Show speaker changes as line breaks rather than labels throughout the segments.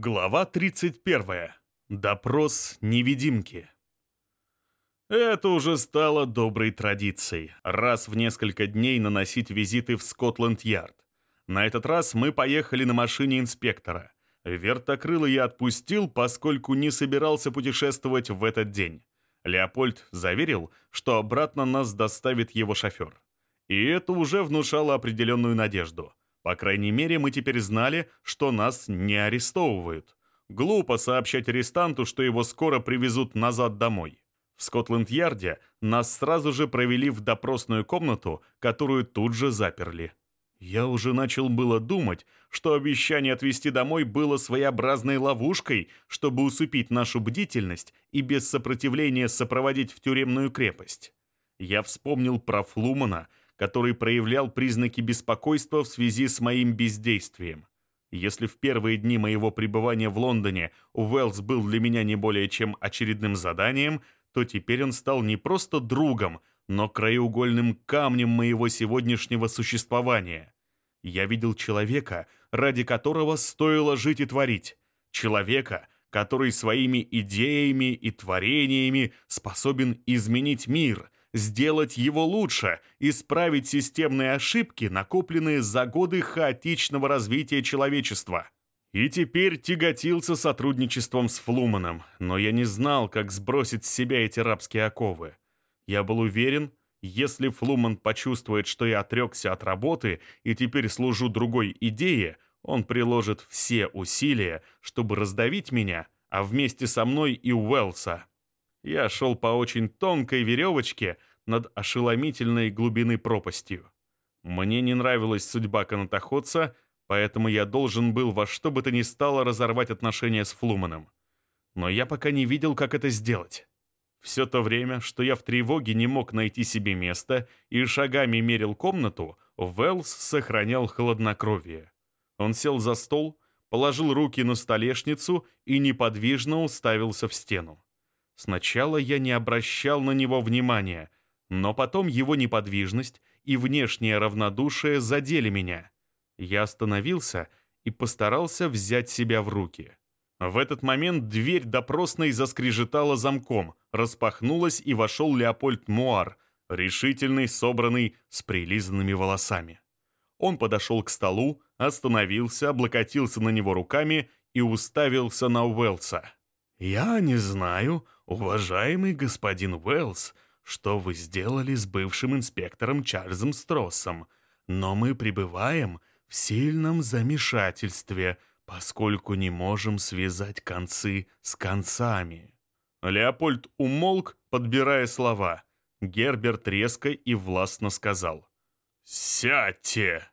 Глава 31. Допрос невидимки. Это уже стало доброй традицией. Раз в несколько дней наносить визиты в Скотланд-Ярд. На этот раз мы поехали на машине инспектора. Вертокрыло я отпустил, поскольку не собирался путешествовать в этот день. Леопольд заверил, что обратно нас доставит его шофер. И это уже внушало определенную надежду. По крайней мере, мы теперь знали, что нас не арестовывают. Глупо сообщать арестанту, что его скоро привезут назад домой. В Скотланд-Ярде нас сразу же провели в допросную комнату, которую тут же заперли. Я уже начал было думать, что обещание отвезти домой было своеобразной ловушкой, чтобы усыпить нашу бдительность и без сопротивления сопроводить в тюремную крепость. Я вспомнил про Флумана, который проявлял признаки беспокойства в связи с моим бездействием. Если в первые дни моего пребывания в Лондоне Уэллс был для меня не более чем очередным заданием, то теперь он стал не просто другом, но краеугольным камнем моего сегодняшнего существования. Я видел человека, ради которого стоило жить и творить. Человека, который своими идеями и творениями способен изменить мир — сделать его лучше, исправить системные ошибки, накопленные за годы хаотичного развития человечества. И теперь тяготился сотрудничеством с Флуманом, но я не знал, как сбросить с себя эти рабские оковы. Я был уверен, если Флуман почувствует, что я отрекся от работы и теперь служу другой идее, он приложит все усилия, чтобы раздавить меня, а вместе со мной и Уэлса. Я шел по очень тонкой веревочке над ошеломительной глубины пропастью. Мне не нравилась судьба канатоходца, поэтому я должен был во что бы то ни стало разорвать отношения с Флуманом. Но я пока не видел, как это сделать. Все то время, что я в тревоге не мог найти себе места и шагами мерил комнату, Велс сохранял хладнокровие. Он сел за стол, положил руки на столешницу и неподвижно уставился в стену. Сначала я не обращал на него внимания, но потом его неподвижность и внешнее равнодушие задели меня. Я остановился и постарался взять себя в руки. В этот момент дверь допросной заскрежетала замком, распахнулась и вошел Леопольд Муар, решительный, собранный, с прилизанными волосами. Он подошел к столу, остановился, облокотился на него руками и уставился на Уэлса. «Я не знаю, уважаемый господин Уэллс, что вы сделали с бывшим инспектором Чарльзом Строссом, но мы пребываем в сильном замешательстве, поскольку не можем связать концы с концами». Леопольд умолк, подбирая слова. Герберт резко и властно сказал. «Сядьте!»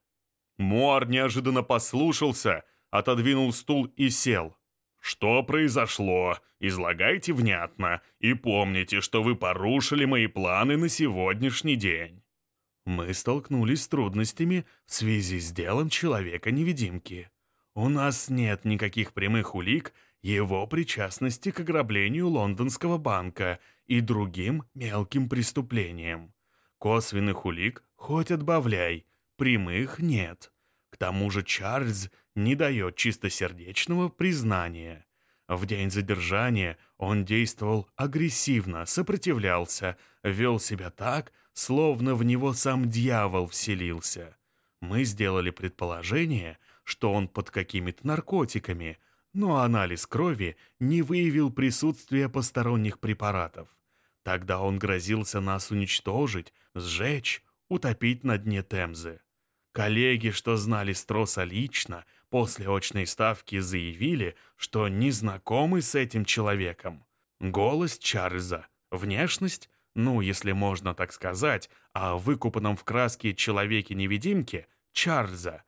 Муар неожиданно послушался, отодвинул стул и сел. Что произошло? Излагайте внятно и помните, что вы порушили мои планы на сегодняшний день. Мы столкнулись с трудностями в связи с делом человека-невидимки. У нас нет никаких прямых улик его причастности к ограблению лондонского банка и другим мелким преступлениям. Косвенных улик хоть отбавляй, прямых нет. К тому же Чарльз не дает чистосердечного признания. В день задержания он действовал агрессивно, сопротивлялся, вел себя так, словно в него сам дьявол вселился. Мы сделали предположение, что он под какими-то наркотиками, но анализ крови не выявил присутствия посторонних препаратов. Тогда он грозился нас уничтожить, сжечь, утопить на дне Темзы. Коллеги, что знали Строса лично, после очной ставки заявили, что не знакомы с этим человеком. Голос Чарльза, внешность, ну, если можно так сказать, о выкупанном в краске человеке-невидимке Чарльза.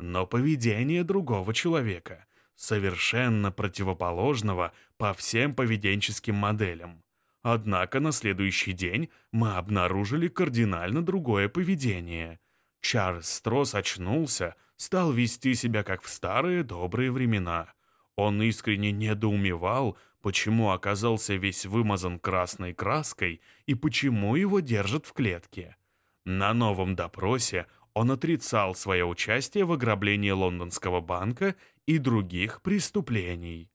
Но поведение другого человека, совершенно противоположного по всем поведенческим моделям. Однако на следующий день мы обнаружили кардинально другое поведение – Чарльз Стросс очнулся, стал вести себя как в старые добрые времена. Он искренне недоумевал, почему оказался весь вымазан красной краской и почему его держат в клетке. На новом допросе он отрицал свое участие в ограблении лондонского банка и других преступлений.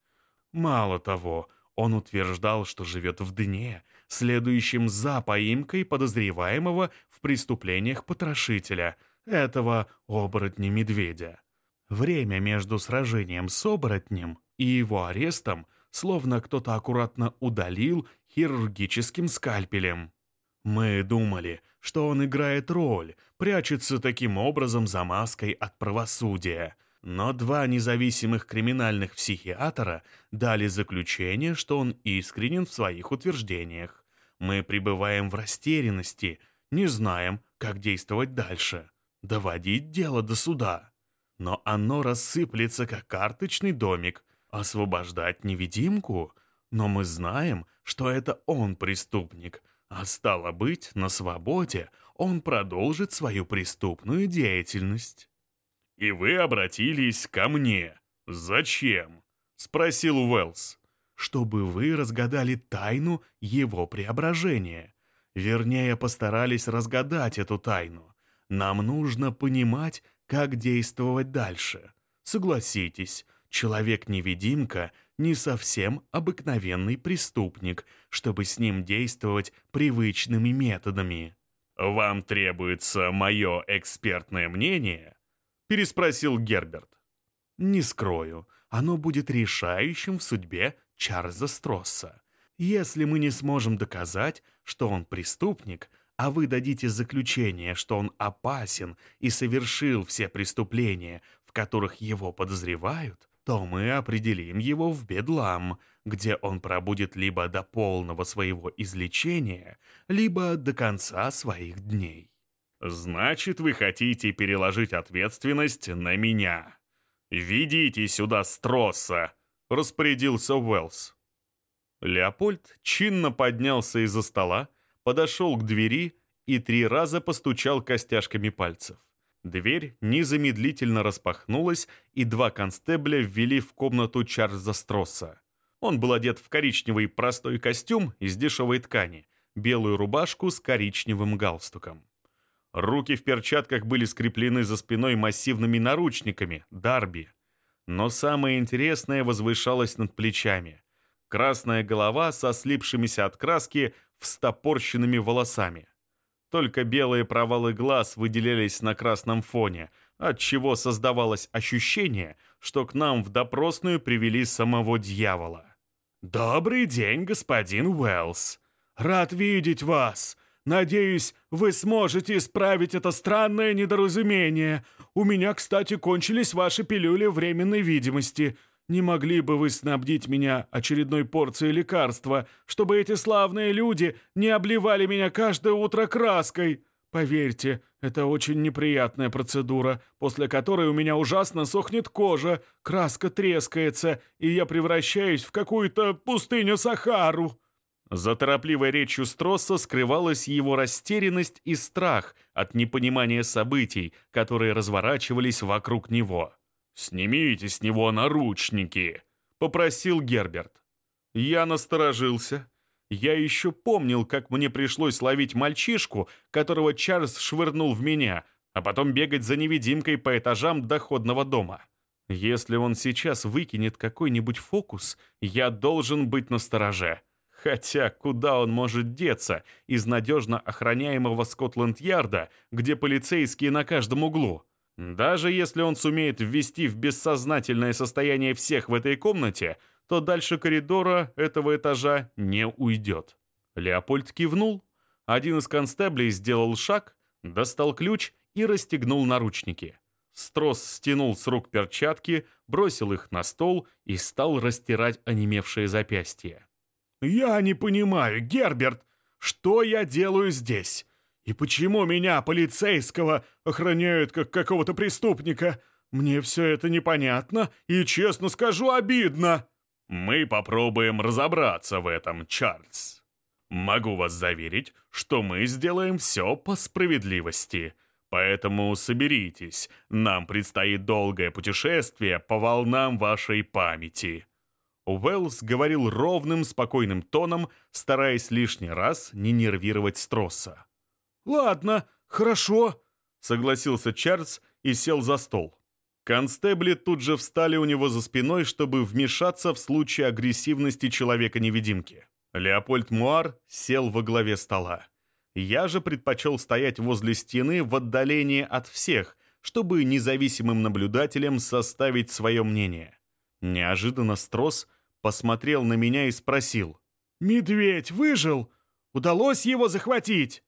Мало того, он утверждал, что живет в дне, следующем за поимкой подозреваемого в преступлениях потрошителя, этого оборотня-медведя. Время между сражением с оборотнем и его арестом словно кто-то аккуратно удалил хирургическим скальпелем. Мы думали, что он играет роль, прячется таким образом за маской от правосудия. Но два независимых криминальных психиатра дали заключение, что он искренен в своих утверждениях. Мы пребываем в растерянности, не знаем, как действовать дальше. Доводить дело до суда. Но оно рассыплется, как карточный домик. Освобождать невидимку? Но мы знаем, что это он преступник — а стало быть, на свободе он продолжит свою преступную деятельность. «И вы обратились ко мне. Зачем?» — спросил Уэллс. «Чтобы вы разгадали тайну его преображения. Вернее, постарались разгадать эту тайну. Нам нужно понимать, как действовать дальше. Согласитесь, человек-невидимка не совсем обыкновенный преступник, чтобы с ним действовать привычными методами. «Вам требуется мое экспертное мнение?» — переспросил Герберт. «Не скрою, оно будет решающим в судьбе Чарльза Стросса. Если мы не сможем доказать, что он преступник, а вы дадите заключение, что он опасен и совершил все преступления, в которых его подозревают, то мы определим его в Бедлам, где он пробудет либо до полного своего излечения, либо до конца своих дней. Значит, вы хотите переложить ответственность на меня. Ведите сюда Стросса, распорядился Уэллс. Леопольд чинно поднялся из-за стола, подошел к двери и три раза постучал костяшками пальцев. Дверь незамедлительно распахнулась, и два констебля ввели в комнату Чарльза Стросса. Он был одет в коричневый простой костюм из дешевой ткани, белую рубашку с коричневым галстуком. Руки в перчатках были скреплены за спиной массивными наручниками, дарби. Но самое интересное возвышалось над плечами. Красная голова со слипшимися от краски встопорщенными волосами. Только белые провалы глаз выделялись на красном фоне, отчего создавалось ощущение, что к нам в допросную привели самого дьявола. «Добрый день, господин Уэллс. Рад видеть вас. Надеюсь, вы сможете исправить это странное недоразумение. У меня, кстати, кончились ваши пилюли временной видимости. Не могли бы вы снабдить меня очередной порцией лекарства, чтобы эти славные люди не обливали меня каждое утро краской? Поверьте, это очень неприятная процедура, после которой у меня ужасно сохнет кожа, краска трескается, и я превращаюсь в какую-то пустыню Сахару». За торопливой речью Стросса скрывалась его растерянность и страх от непонимания событий, которые разворачивались вокруг него. «Снимите с него наручники», — попросил Герберт. Я насторожился. Я еще помнил, как мне пришлось ловить мальчишку, которого Чарльз швырнул в меня, а потом бегать за невидимкой по этажам доходного дома. Если он сейчас выкинет какой-нибудь фокус, я должен быть настороже. Хотя куда он может деться из надежно охраняемого Скотланд-Ярда, где полицейские на каждом углу? Даже если он сумеет ввести в бессознательное состояние всех в этой комнате, то дальше коридора этого этажа не уйдет. Леопольд кивнул. Один из констеблей сделал шаг, достал ключ и расстегнул наручники. Строс стянул с рук перчатки, бросил их на стол и стал растирать онемевшие запястья. «Я не понимаю, Герберт, что я делаю здесь? И почему меня, полицейского, охраняют как какого-то преступника? Мне все это непонятно и, честно скажу, обидно. Мы попробуем разобраться в этом, Чарльз. Могу вас заверить, что мы сделаем все по справедливости. Поэтому соберитесь, нам предстоит долгое путешествие по волнам вашей памяти». Уэллс говорил ровным, спокойным тоном, стараясь лишний раз не нервировать Стросса. «Ладно, хорошо», — согласился Чарльз и сел за стол. Констебли тут же встали у него за спиной, чтобы вмешаться в случае агрессивности человека-невидимки. Леопольд Муар сел во главе стола. Я же предпочел стоять возле стены в отдалении от всех, чтобы независимым наблюдателям составить свое мнение. Неожиданно Строс посмотрел на меня и спросил.
«Медведь выжил? Удалось его захватить?»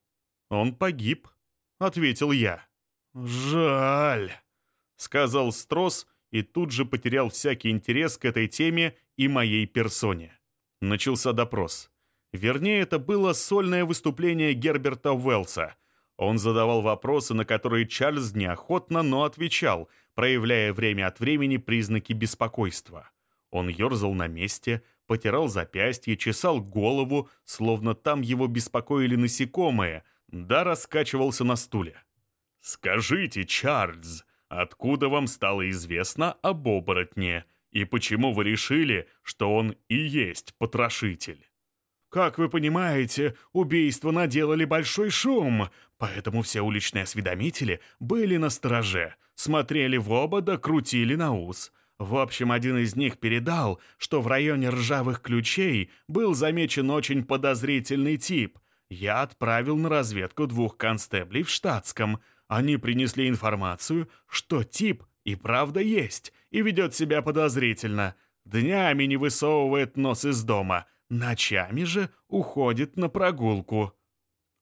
«Он погиб», — ответил я.
«Жаль», —
сказал Строс и тут же потерял всякий интерес к этой теме и моей персоне. Начался допрос. Вернее, это было сольное выступление Герберта Уэллса. Он задавал вопросы, на которые Чарльз неохотно, но отвечал, проявляя время от времени признаки беспокойства. Он ерзал на месте, потирал запястье, чесал голову, словно там его беспокоили насекомые, да раскачивался на стуле. «Скажите, Чарльз, откуда вам стало известно об оборотне, и почему вы решили, что он и есть потрошитель?»
Как вы понимаете, убийства наделали большой шум, поэтому все уличные осведомители были на стороже, смотрели в оба да крутили на ус. В общем, один из них передал, что в районе ржавых ключей был замечен очень подозрительный тип. Я отправил на разведку двух констеблей в штатском. Они принесли информацию, что тип и правда есть, и ведет себя подозрительно. Днями не высовывает нос из дома — Ночами же уходит на прогулку.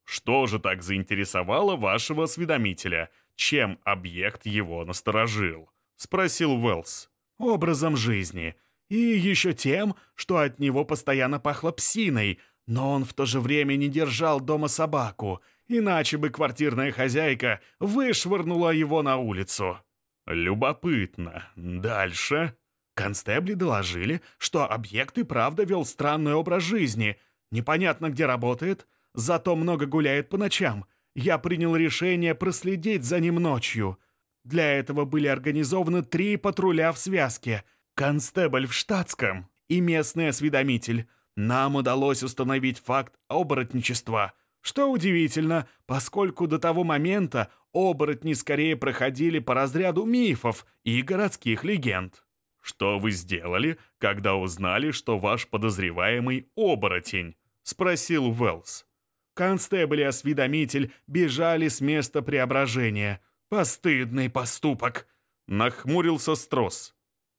Что же так заинтересовало вашего осведомителя? Чем объект его насторожил? Спросил Уэллс.
Образом жизни. И еще тем, что от него постоянно пахло псиной, но он в то же время не держал дома собаку, иначе бы квартирная хозяйка вышвырнула его на улицу.
Любопытно. Дальше?
Констебли доложили, что объект и правда вел странный образ жизни. Непонятно, где работает, зато много гуляет по ночам. Я принял решение проследить за ним ночью. Для этого были организованы три патруля в связке. Констебль в штатском и местный осведомитель. Нам удалось установить факт оборотничества. Что удивительно, поскольку до того момента оборотни скорее проходили по разряду мифов и городских легенд.
«Что вы сделали, когда узнали, что ваш подозреваемый — оборотень?» — спросил Уэллс.
Констебль и осведомитель бежали с места преображения. Постыдный поступок!»
— нахмурился Строс.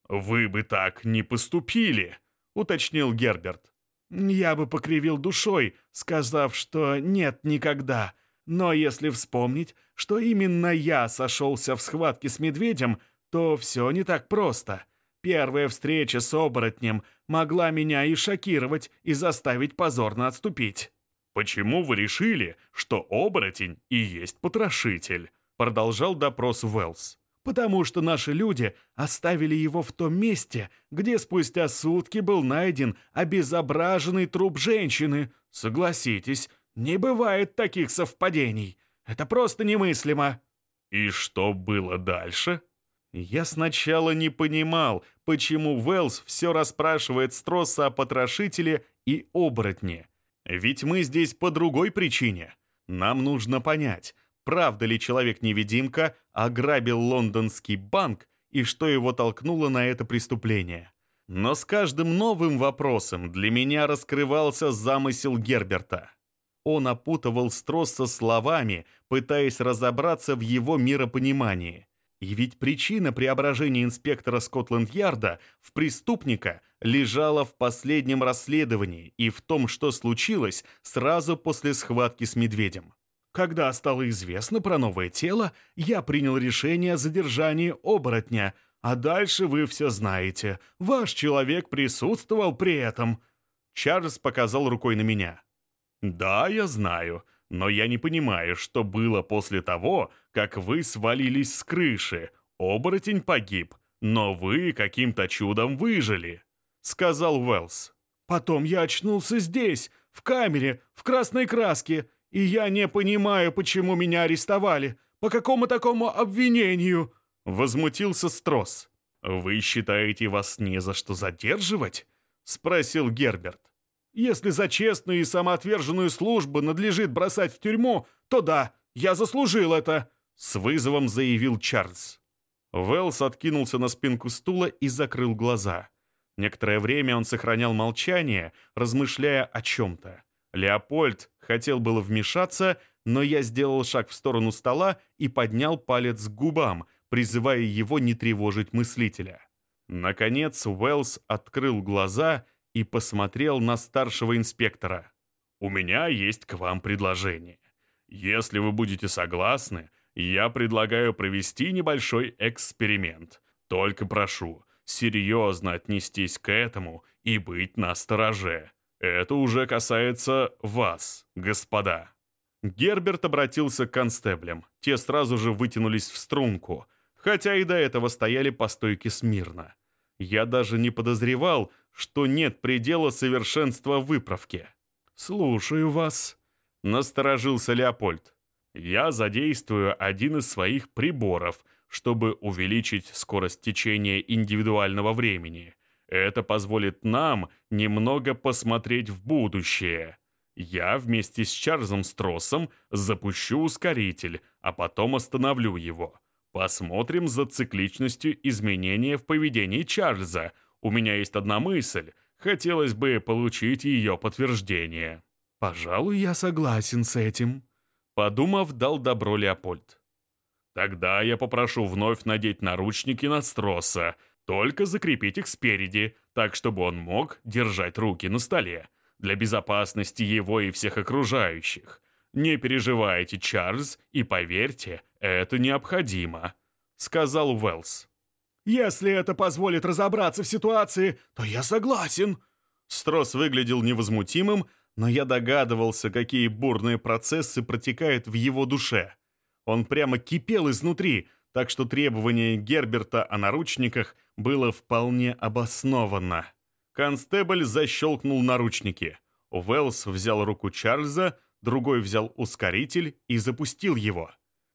«Вы бы так не поступили!» — уточнил Герберт.
«Я бы покривил душой, сказав, что нет никогда. Но если вспомнить, что именно я сошелся в схватке с медведем, то все не так просто. Первая встреча с оборотнем могла меня и шокировать, и заставить позорно отступить.
«Почему вы решили, что оборотень и есть потрошитель?» Продолжал допрос Уэллс.
«Потому что наши люди оставили его в том месте, где спустя сутки был найден обезображенный труп женщины. Согласитесь, не бывает таких совпадений. Это просто немыслимо».
«И что было дальше?» Я сначала не понимал, почему Уэллс все расспрашивает Стросса о потрошителе и оборотне. Ведь мы здесь по другой причине. Нам нужно понять, правда ли человек-невидимка ограбил лондонский банк и что его толкнуло на это преступление. Но с каждым новым вопросом для меня раскрывался замысел Герберта. Он опутывал Стросса словами, пытаясь разобраться в его миропонимании – и ведь причина преображения инспектора Скотланд-Ярда в преступника лежала в последнем расследовании и в том, что случилось сразу после схватки с медведем. Когда стало известно про новое тело, я принял решение о задержании оборотня, а дальше вы все знаете. Ваш человек присутствовал при этом. Чарльз показал рукой на меня. «Да, я знаю но я не понимаю, что было после того, как вы свалились с крыши. Оборотень погиб, но вы каким-то чудом выжили», — сказал Уэллс.
«Потом я очнулся здесь, в камере, в красной краске, и я не понимаю, почему меня арестовали. По какому такому обвинению?»
— возмутился Строс. «Вы считаете, вас не за что задерживать?» — спросил Герберт.
Если за честную и самоотверженную службу надлежит бросать в тюрьму, то да, я заслужил это», —
с вызовом заявил Чарльз. Уэллс откинулся на спинку стула и закрыл глаза. Некоторое время он сохранял молчание, размышляя о чем-то. Леопольд хотел было вмешаться, но я сделал шаг в сторону стола и поднял палец к губам, призывая его не тревожить мыслителя. Наконец Уэллс открыл глаза и посмотрел на старшего инспектора. «У меня есть к вам предложение. Если вы будете согласны, я предлагаю провести небольшой эксперимент. Только прошу, серьезно отнестись к этому и быть настороже. Это уже касается вас, господа». Герберт обратился к констеблям. Те сразу же вытянулись в струнку, хотя и до этого стояли по стойке смирно. Я даже не подозревал, что нет предела совершенства выправки. «Слушаю вас», — насторожился Леопольд. «Я задействую один из своих приборов, чтобы увеличить скорость течения индивидуального времени. Это позволит нам немного посмотреть в будущее. Я вместе с Чарльзом Строссом запущу ускоритель, а потом остановлю его. Посмотрим за цикличностью изменения в поведении Чарльза. У меня есть одна мысль. Хотелось бы получить ее подтверждение. Пожалуй, я согласен с этим. Подумав, дал добро Леопольд. Тогда я попрошу вновь надеть наручники на Стросса, только закрепить их спереди, так чтобы он мог держать руки на столе для безопасности его и всех окружающих. Не переживайте, Чарльз, и поверьте, это необходимо», — сказал Уэллс.
«Если это позволит разобраться в ситуации, то я согласен».
Строс выглядел невозмутимым, но я догадывался, какие бурные процессы протекают в его душе. Он прямо кипел изнутри, так что требование Герберта о наручниках было вполне обосновано. Констебль защелкнул наручники. Уэллс взял руку Чарльза, другой взял ускоритель и запустил его.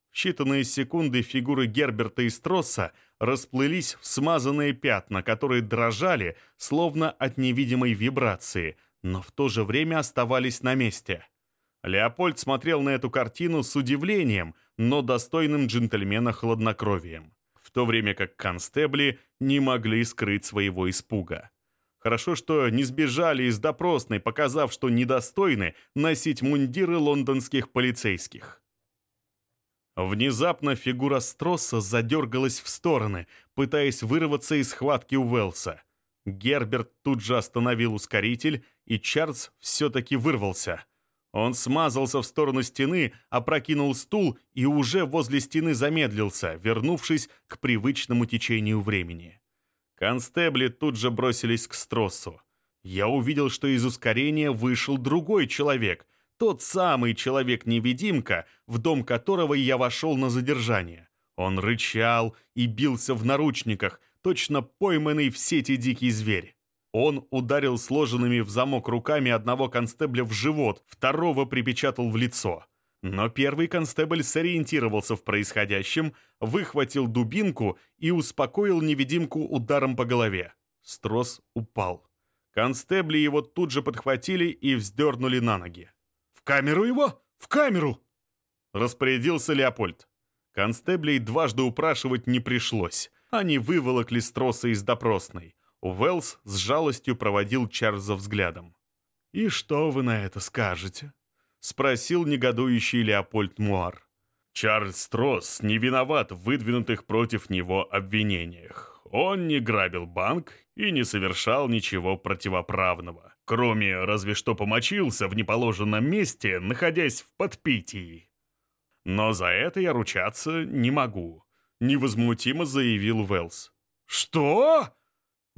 В считанные секунды фигуры Герберта и Стросса расплылись в смазанные пятна, которые дрожали, словно от невидимой вибрации, но в то же время оставались на месте. Леопольд смотрел на эту картину с удивлением, но достойным джентльмена хладнокровием, в то время как констебли не могли скрыть своего испуга. Хорошо, что не сбежали из допросной, показав, что недостойны носить мундиры лондонских полицейских. Внезапно фигура Стросса задергалась в стороны, пытаясь вырваться из схватки Уэллса. Герберт тут же остановил ускоритель, и Чарльз все-таки вырвался. Он смазался в сторону стены, опрокинул стул и уже возле стены замедлился, вернувшись к привычному течению времени. Констебли тут же бросились к Строссу. Я увидел, что из ускорения вышел другой человек, тот самый человек-невидимка, в дом которого я вошел на задержание. Он рычал и бился в наручниках, точно пойманный в сети дикий зверь. Он ударил сложенными в замок руками одного констебля в живот, второго припечатал в лицо. Но первый констебль сориентировался в происходящем, выхватил дубинку и успокоил невидимку ударом по голове. Строс упал. Констебли его тут же подхватили и вздернули на ноги.
«В камеру его! В камеру!»
Распорядился Леопольд. Констеблей дважды упрашивать не пришлось. Они выволокли Строса из допросной. Уэллс с жалостью проводил Чарльза взглядом.
«И что вы на это скажете?»
— спросил негодующий Леопольд Муар. Чарльз Стросс не виноват в выдвинутых против него обвинениях. Он не грабил банк и не совершал ничего противоправного, кроме разве что помочился в неположенном месте, находясь в подпитии. Но за это я ручаться не могу, невозмутимо заявил Велс.
Что?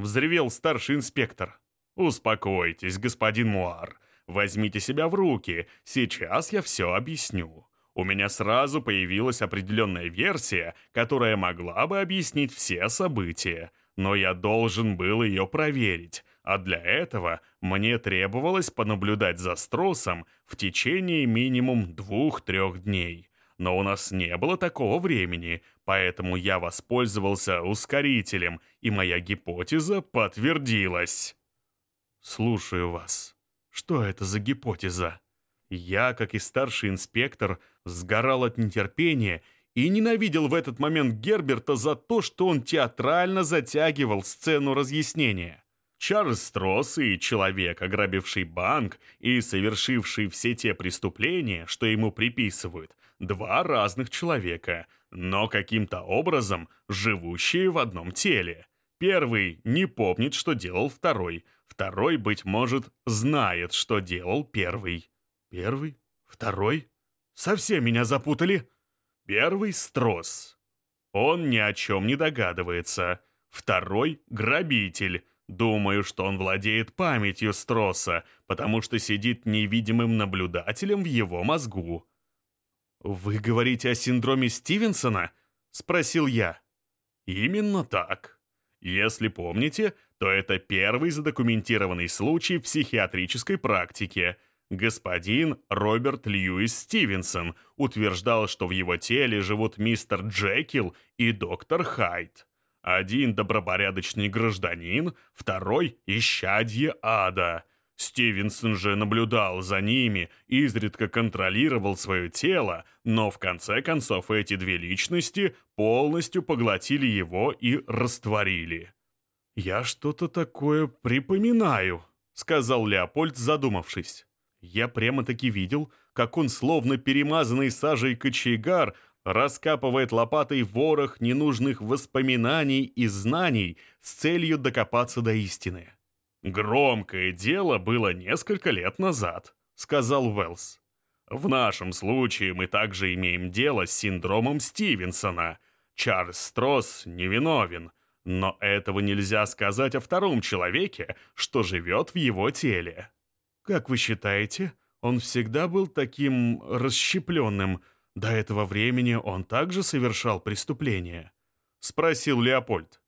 Взревел старший инспектор. Успокойтесь, господин Муар. Возьмите себя в руки, сейчас я все объясню. У меня сразу появилась определенная версия, которая могла бы объяснить все события, но я должен был ее проверить, а для этого мне требовалось понаблюдать за Стросом в течение минимум двух-трех дней. Но у нас не было такого времени, поэтому я воспользовался ускорителем, и моя гипотеза подтвердилась. «Слушаю вас», что это за гипотеза? Я, как и старший инспектор, сгорал от нетерпения и ненавидел в этот момент Герберта за то, что он театрально затягивал сцену разъяснения. Чарльз Стросс и человек, ограбивший банк и совершивший все те преступления, что ему приписывают, два разных человека, но каким-то образом живущие в одном теле. Первый не помнит, что делал второй, второй, быть может, знает, что делал первый.
Первый? Второй? Совсем меня запутали.
Первый — Стросс. Он ни о чем не догадывается. Второй — грабитель. Думаю, что он владеет памятью Стросса, потому что сидит невидимым наблюдателем в его мозгу.
«Вы говорите о синдроме Стивенсона?» — спросил я.
«Именно так. Если помните, то это первый задокументированный случай в психиатрической практике. Господин Роберт Льюис Стивенсон утверждал, что в его теле живут мистер Джекил и доктор Хайд. Один добропорядочный гражданин, второй — исчадье ада. Стивенсон же наблюдал за ними, изредка контролировал свое тело, но в конце концов эти две личности полностью поглотили его и растворили.
«Я что-то такое припоминаю», — сказал Леопольд, задумавшись. Я прямо-таки видел, как он, словно перемазанный сажей кочегар, раскапывает лопатой ворох ненужных воспоминаний и знаний с целью докопаться до истины.
«Громкое дело было несколько лет назад», — сказал Уэллс. «В нашем случае мы также имеем дело с синдромом Стивенсона. Чарльз Стросс невиновен, но этого нельзя сказать о втором человеке, что живет в его теле».
«Как вы считаете, он всегда был таким расщепленным? До этого времени он также совершал преступления?»
— спросил Леопольд.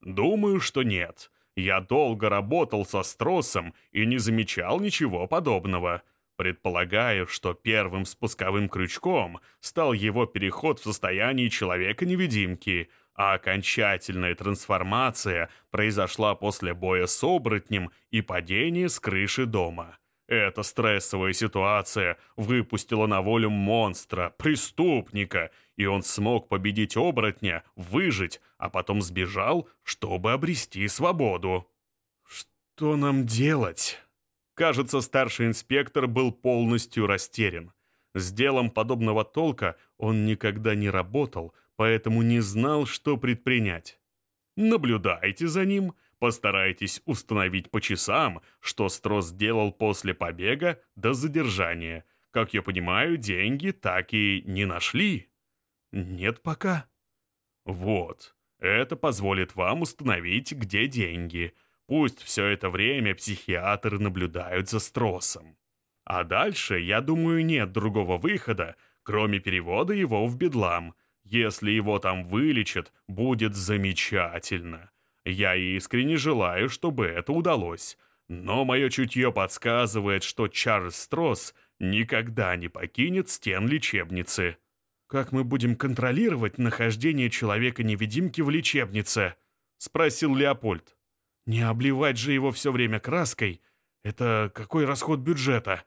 «Думаю, что нет». Я долго работал со Стросом и не замечал ничего подобного. Предполагаю, что первым спусковым крючком стал его переход в состояние человека-невидимки, а окончательная трансформация произошла после боя с оборотнем и падения с крыши дома. Эта стрессовая ситуация выпустила на волю монстра, преступника, и он смог победить оборотня, выжить, а потом сбежал, чтобы обрести свободу.
«Что нам делать?»
Кажется, старший инспектор был полностью растерян. С делом подобного толка он никогда не работал, поэтому не знал, что предпринять. Наблюдайте за ним, Постарайтесь установить по часам, что Строс сделал после побега до задержания. Как я понимаю, деньги так и не нашли.
Нет пока.
Вот. Это позволит вам установить, где деньги. Пусть все это время психиатры наблюдают за Стросом. А дальше, я думаю, нет другого выхода, кроме перевода его в Бедлам. Если его там вылечат, будет замечательно. Я искренне желаю, чтобы это удалось. Но мое чутье подсказывает, что Чарльз Стросс никогда не покинет стен лечебницы.
«Как мы будем контролировать нахождение человека-невидимки в лечебнице?» — спросил Леопольд. «Не обливать же его все время краской. Это какой расход бюджета?»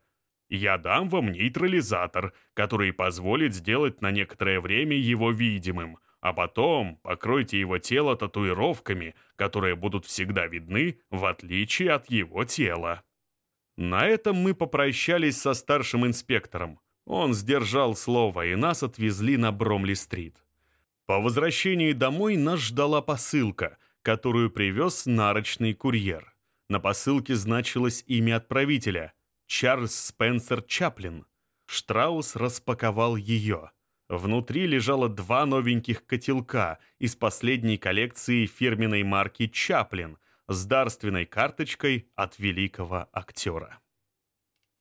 «Я дам вам нейтрализатор, который позволит сделать на некоторое время его видимым, а потом покройте его тело татуировками, которые будут всегда видны, в отличие от его тела. На этом мы попрощались со старшим инспектором. Он сдержал слово, и нас отвезли на Бромли-стрит. По возвращении домой нас ждала посылка, которую привез нарочный курьер. На посылке значилось имя отправителя — Чарльз Спенсер Чаплин. Штраус распаковал ее — Внутри лежало два новеньких котелка из последней коллекции фирменной марки «Чаплин» с дарственной карточкой от великого актера.